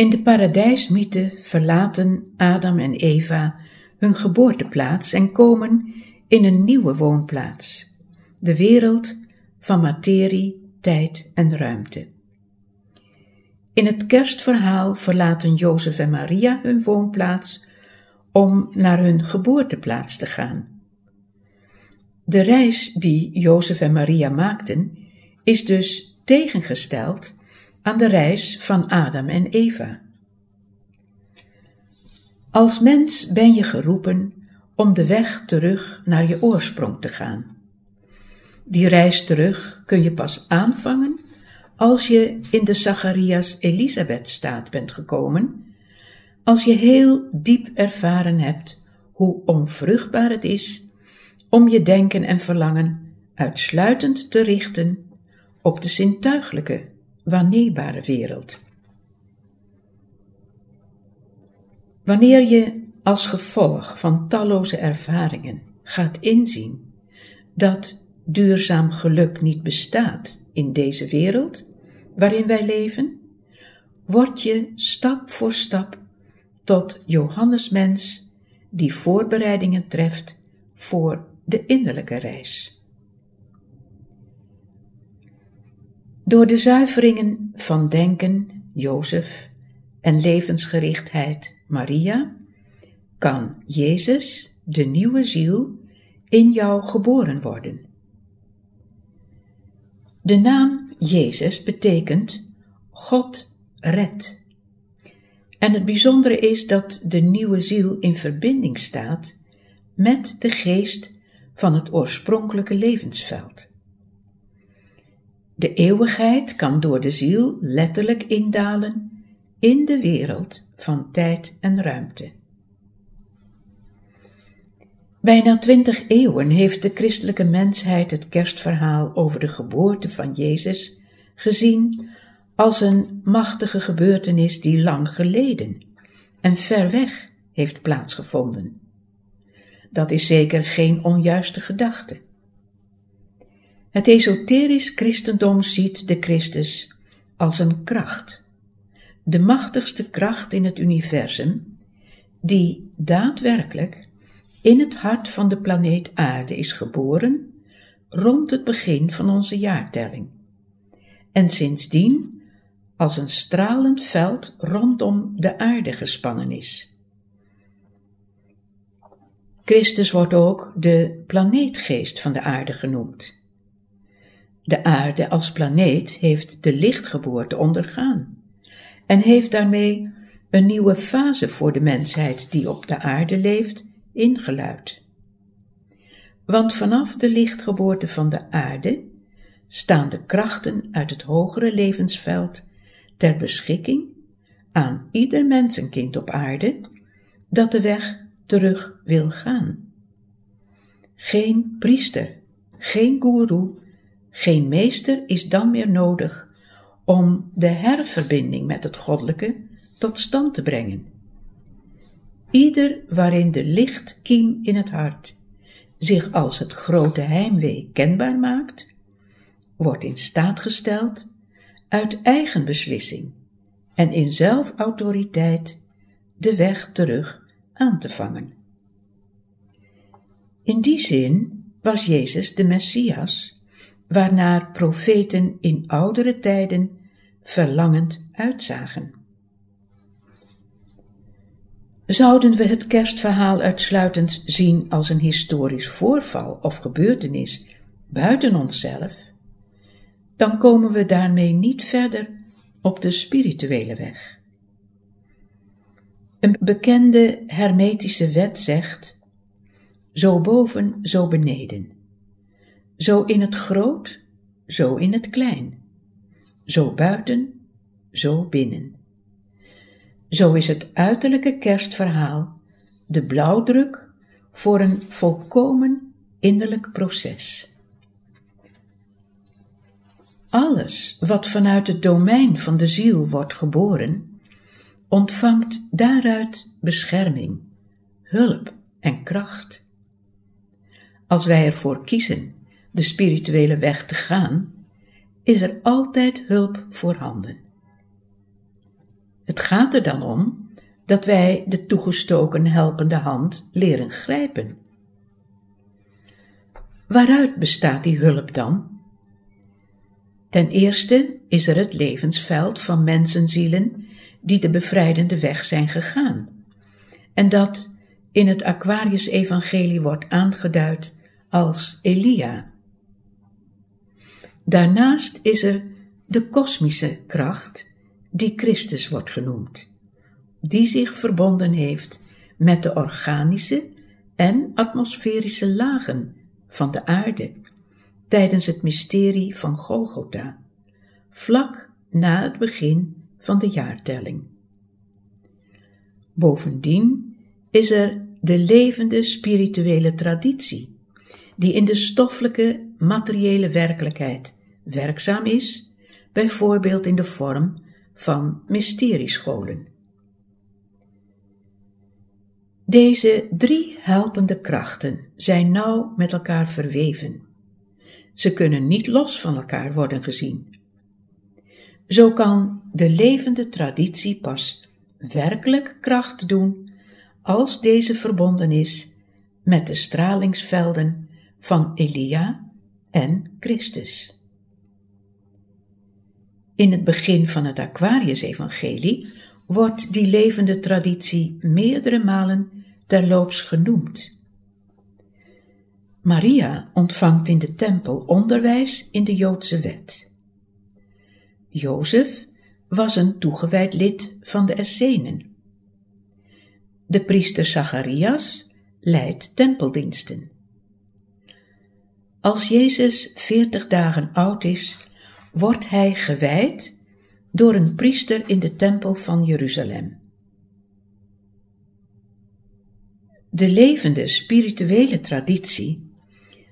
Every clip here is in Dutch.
In de paradijsmythe verlaten Adam en Eva hun geboorteplaats en komen in een nieuwe woonplaats, de wereld van materie, tijd en ruimte. In het kerstverhaal verlaten Jozef en Maria hun woonplaats om naar hun geboorteplaats te gaan. De reis die Jozef en Maria maakten is dus tegengesteld aan de reis van Adam en Eva. Als mens ben je geroepen om de weg terug naar je oorsprong te gaan. Die reis terug kun je pas aanvangen als je in de Zacharias Elisabeth staat bent gekomen, als je heel diep ervaren hebt hoe onvruchtbaar het is om je denken en verlangen uitsluitend te richten op de zintuiglijke, waarneembare wereld. Wanneer je als gevolg van talloze ervaringen gaat inzien dat duurzaam geluk niet bestaat in deze wereld waarin wij leven, word je stap voor stap tot Johannesmens die voorbereidingen treft voor de innerlijke reis. Door de zuiveringen van denken, Jozef, en levensgerichtheid, Maria, kan Jezus, de nieuwe ziel, in jou geboren worden. De naam Jezus betekent God redt. En het bijzondere is dat de nieuwe ziel in verbinding staat met de geest van het oorspronkelijke levensveld. De eeuwigheid kan door de ziel letterlijk indalen in de wereld van tijd en ruimte. Bijna twintig eeuwen heeft de christelijke mensheid het kerstverhaal over de geboorte van Jezus gezien als een machtige gebeurtenis die lang geleden en ver weg heeft plaatsgevonden. Dat is zeker geen onjuiste gedachte. Het esoterisch christendom ziet de Christus als een kracht, de machtigste kracht in het universum, die daadwerkelijk in het hart van de planeet Aarde is geboren rond het begin van onze jaartelling. En sindsdien als een stralend veld rondom de aarde gespannen is. Christus wordt ook de planeetgeest van de aarde genoemd. De aarde als planeet heeft de lichtgeboorte ondergaan en heeft daarmee een nieuwe fase voor de mensheid die op de aarde leeft ingeluid. Want vanaf de lichtgeboorte van de aarde staan de krachten uit het hogere levensveld ter beschikking aan ieder mensenkind op aarde dat de weg terug wil gaan. Geen priester, geen goeroe, geen meester is dan meer nodig om de herverbinding met het goddelijke tot stand te brengen. Ieder waarin de lichtkiem in het hart zich als het grote heimwee kenbaar maakt, wordt in staat gesteld uit eigen beslissing en in zelfautoriteit de weg terug aan te vangen. In die zin was Jezus de Messias, waarnaar profeten in oudere tijden verlangend uitzagen. Zouden we het kerstverhaal uitsluitend zien als een historisch voorval of gebeurtenis buiten onszelf, dan komen we daarmee niet verder op de spirituele weg. Een bekende hermetische wet zegt: zo boven, zo beneden, zo in het groot, zo in het klein, zo buiten, zo binnen. Zo is het uiterlijke kerstverhaal de blauwdruk voor een volkomen innerlijk proces. Alles wat vanuit het domein van de ziel wordt geboren, ontvangt daaruit bescherming, hulp en kracht. Als wij ervoor kiezen de spirituele weg te gaan, is er altijd hulp voorhanden. Het gaat er dan om dat wij de toegestoken helpende hand leren grijpen. Waaruit bestaat die hulp dan? Ten eerste is er het levensveld van mensenzielen die de bevrijdende weg zijn gegaan, en dat in het Aquarius-evangelie wordt aangeduid als Elia. Daarnaast is er de kosmische kracht, die Christus wordt genoemd, die zich verbonden heeft met de organische en atmosferische lagen van de aarde tijdens het mysterie van Golgotha, vlak na het begin van de jaartelling. Bovendien is er de levende spirituele traditie, die in de stoffelijke materiële werkelijkheid werkzaam is, bijvoorbeeld in de vorm van mysteriescholen. Deze drie helpende krachten zijn nauw met elkaar verweven. Ze kunnen niet los van elkaar worden gezien. Zo kan de levende traditie pas werkelijk kracht doen als deze verbonden is met de stralingsvelden van Elia en Christus. In het begin van het Aquarius-evangelie wordt die levende traditie meerdere malen terloops genoemd. Maria ontvangt in de tempel onderwijs in de Joodse wet. Jozef was een toegewijd lid van de Essenen. De priester Zacharias leidt tempeldiensten. Als Jezus veertig dagen oud is, wordt hij gewijd door een priester in de tempel van Jeruzalem. De levende spirituele traditie,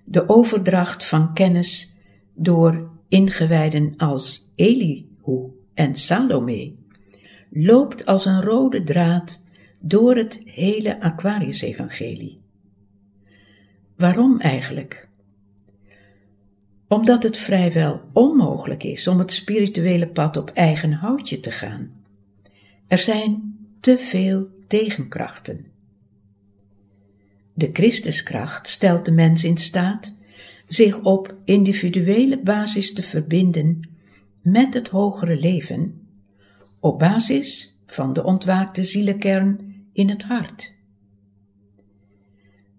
de overdracht van kennis door ingewijden als Elihu en Salome, loopt als een rode draad door het hele Aquarius-evangelie. Waarom eigenlijk? Omdat het vrijwel onmogelijk is om het spirituele pad op eigen houtje te gaan. Er zijn te veel tegenkrachten. De Christuskracht stelt de mens in staat zich op individuele basis te verbinden met het hogere leven, op basis van de ontwaakte zielenkern in het hart.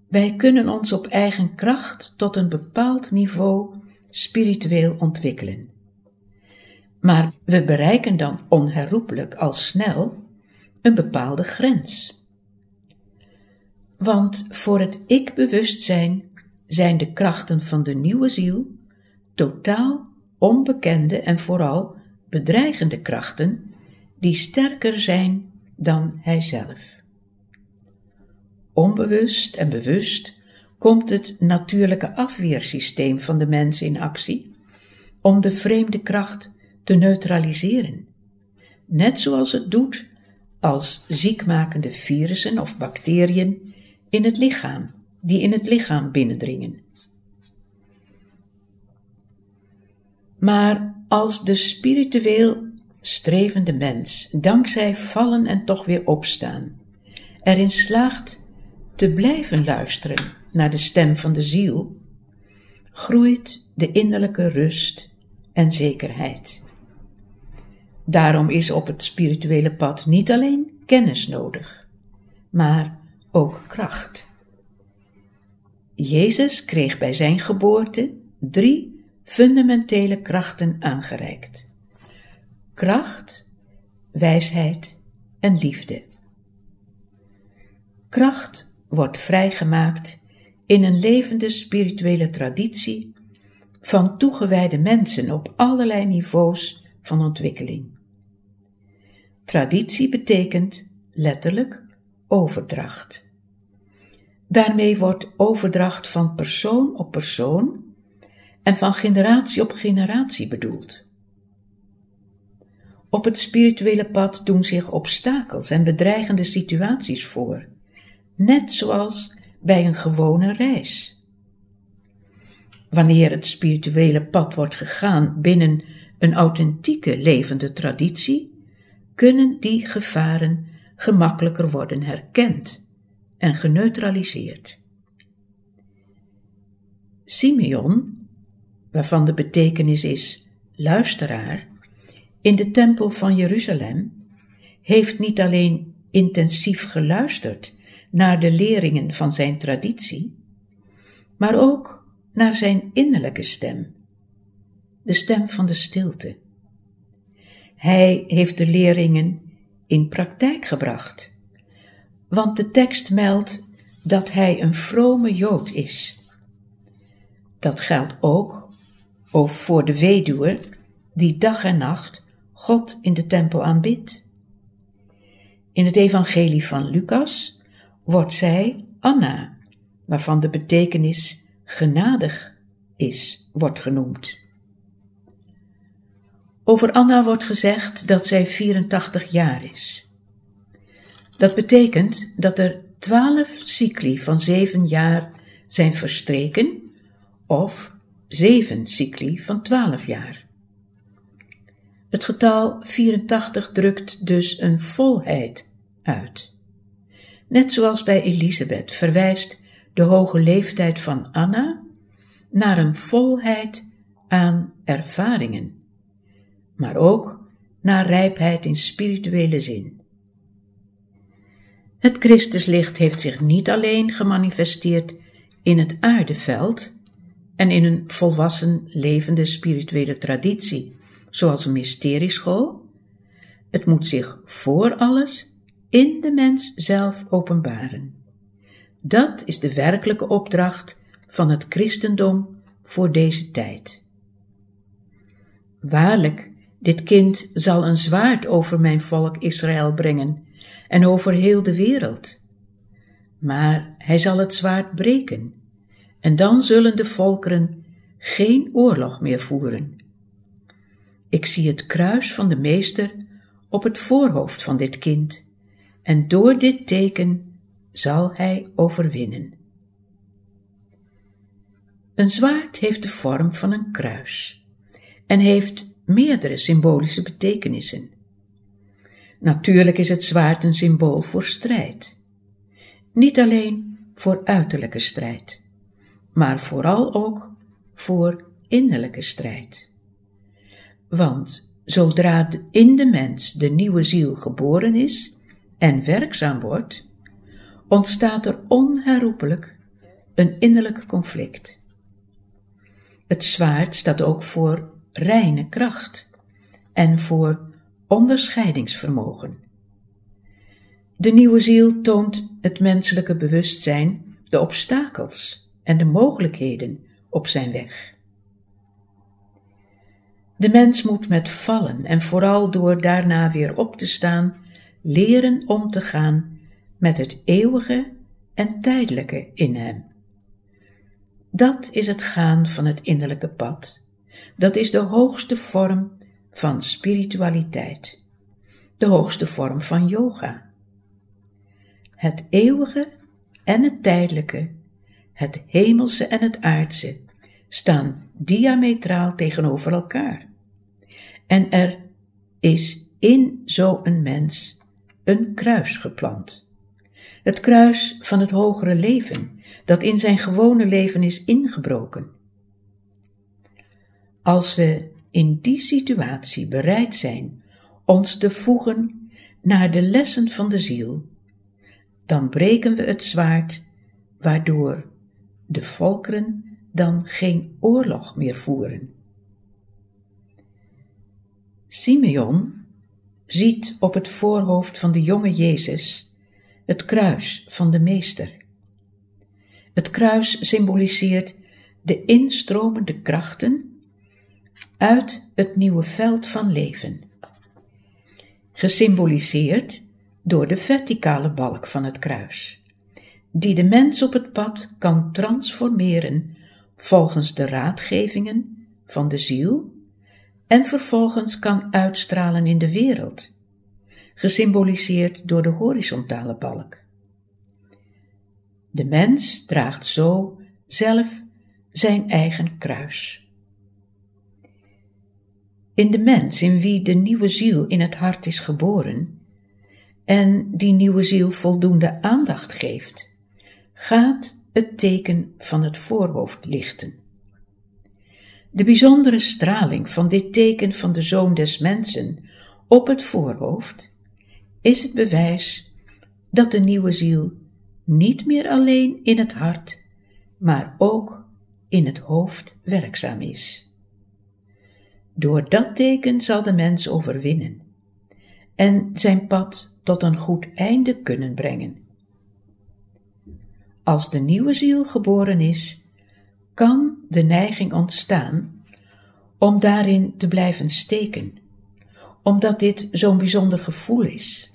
Wij kunnen ons op eigen kracht tot een bepaald niveau spiritueel ontwikkelen. Maar we bereiken dan onherroepelijk al snel een bepaalde grens. Want voor het ik-bewustzijn zijn de krachten van de nieuwe ziel totaal onbekende en vooral bedreigende krachten die sterker zijn dan hijzelf. Onbewust en bewust komt het natuurlijke afweersysteem van de mens in actie om de vreemde kracht te neutraliseren, net zoals het doet als ziekmakende virussen of bacteriën in het lichaam, die in het lichaam binnendringen. Maar als de spiritueel strevende mens, dankzij vallen en toch weer opstaan, erin slaagt te blijven luisteren naar de stem van de ziel, groeit de innerlijke rust en zekerheid. Daarom is op het spirituele pad niet alleen kennis nodig, maar ook kracht. Jezus kreeg bij zijn geboorte drie fundamentele krachten aangereikt: kracht, wijsheid en liefde. Kracht wordt vrijgemaakt in een levende spirituele traditie van toegewijde mensen op allerlei niveaus van ontwikkeling. Traditie betekent letterlijk overdracht. Daarmee wordt overdracht van persoon op persoon en van generatie op generatie bedoeld. Op het spirituele pad doen zich obstakels en bedreigende situaties voor, net zoals bij een gewone reis. Wanneer het spirituele pad wordt gegaan binnen een authentieke levende traditie, kunnen die gevaren gemakkelijker worden herkend en geneutraliseerd. Simeon, waarvan de betekenis is luisteraar, in de tempel van Jeruzalem, heeft niet alleen intensief geluisterd naar de leringen van zijn traditie, maar ook naar zijn innerlijke stem, de stem van de stilte. Hij heeft de leringen in praktijk gebracht, want de tekst meldt dat hij een vrome Jood is. Dat geldt ook voor de weduwe die dag en nacht God in de tempel aanbidt. In het evangelie van Lucas wordt zij Anna, waarvan de betekenis genadig is, wordt genoemd. Over Anna wordt gezegd dat zij 84 jaar is. Dat betekent dat er 12 cycli van 7 jaar zijn verstreken of 7 cycli van 12 jaar. Het getal 84 drukt dus een volheid uit. Net zoals bij Elisabeth verwijst de hoge leeftijd van Anna naar een volheid aan ervaringen, maar ook naar rijpheid in spirituele zin. Het Christuslicht heeft zich niet alleen gemanifesteerd in het aardeveld en in een volwassen levende spirituele traditie, zoals een mysterieschool. Het moet zich voor alles in de mens zelf openbaren. Dat is de werkelijke opdracht van het christendom voor deze tijd. Waarlijk, dit kind zal een zwaard over mijn volk Israël brengen en over heel de wereld. Maar hij zal het zwaard breken, en dan zullen de volkeren geen oorlog meer voeren. Ik zie het kruis van de Meester op het voorhoofd van dit kind, en door dit teken zal hij overwinnen. Een zwaard heeft de vorm van een kruis en heeft meerdere symbolische betekenissen. Natuurlijk is het zwaard een symbool voor strijd. Niet alleen voor uiterlijke strijd, maar vooral ook voor innerlijke strijd. Want zodra in de mens de nieuwe ziel geboren is en werkzaam wordt, ontstaat er onherroepelijk een innerlijk conflict. Het zwaard staat ook voor reine kracht en voor onderscheidingsvermogen. De nieuwe ziel toont het menselijke bewustzijn, de obstakels en de mogelijkheden op zijn weg. De mens moet met vallen en vooral door daarna weer op te staan, leren om te gaan met het eeuwige en tijdelijke in hem. Dat is het gaan van het innerlijke pad. Dat is de hoogste vorm van spiritualiteit, de hoogste vorm van yoga. Het eeuwige en het tijdelijke, het hemelse en het aardse staan diametraal tegenover elkaar. En er is in zo'n mens een kruis geplant. Het kruis van het hogere leven, dat in zijn gewone leven is ingebroken. Als we in die situatie bereid zijn ons te voegen naar de lessen van de ziel, dan breken we het zwaard, waardoor de volkeren dan geen oorlog meer voeren. Simeon ziet op het voorhoofd van de jonge Jezus het kruis van de Meester. Het kruis symboliseert de instromende krachten uit het nieuwe veld van leven, gesymboliseerd door de verticale balk van het kruis, die de mens op het pad kan transformeren volgens de raadgevingen van de ziel en vervolgens kan uitstralen in de wereld, gesymboliseerd door de horizontale balk. De mens draagt zo zelf zijn eigen kruis. In de mens in wie de nieuwe ziel in het hart is geboren en die nieuwe ziel voldoende aandacht geeft, gaat het teken van het voorhoofd lichten. De bijzondere straling van dit teken van de Zoon des Mensen op het voorhoofd is het bewijs dat de nieuwe ziel niet meer alleen in het hart, maar ook in het hoofd werkzaam is. Door dat teken zal de mens overwinnen en zijn pad tot een goed einde kunnen brengen. Als de nieuwe ziel geboren is, kan de neiging ontstaan om daarin te blijven steken, omdat dit zo'n bijzonder gevoel is.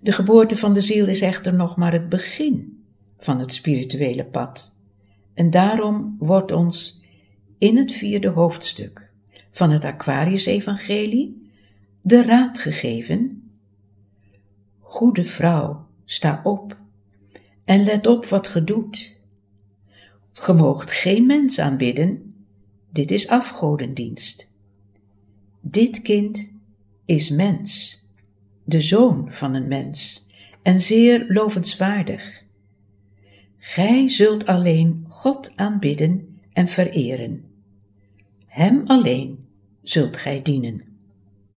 De geboorte van de ziel is echter nog maar het begin van het spirituele pad. En daarom wordt ons in het vierde hoofdstuk van het Aquarius-evangelie de raad gegeven: Goede vrouw, sta op en let op wat ge doet. Ge moogt geen mens aanbidden, dit is afgodendienst. Dit kind is mens, de zoon van een mens, en zeer lovenswaardig. Gij zult alleen God aanbidden en vereren. Hem alleen zult gij dienen.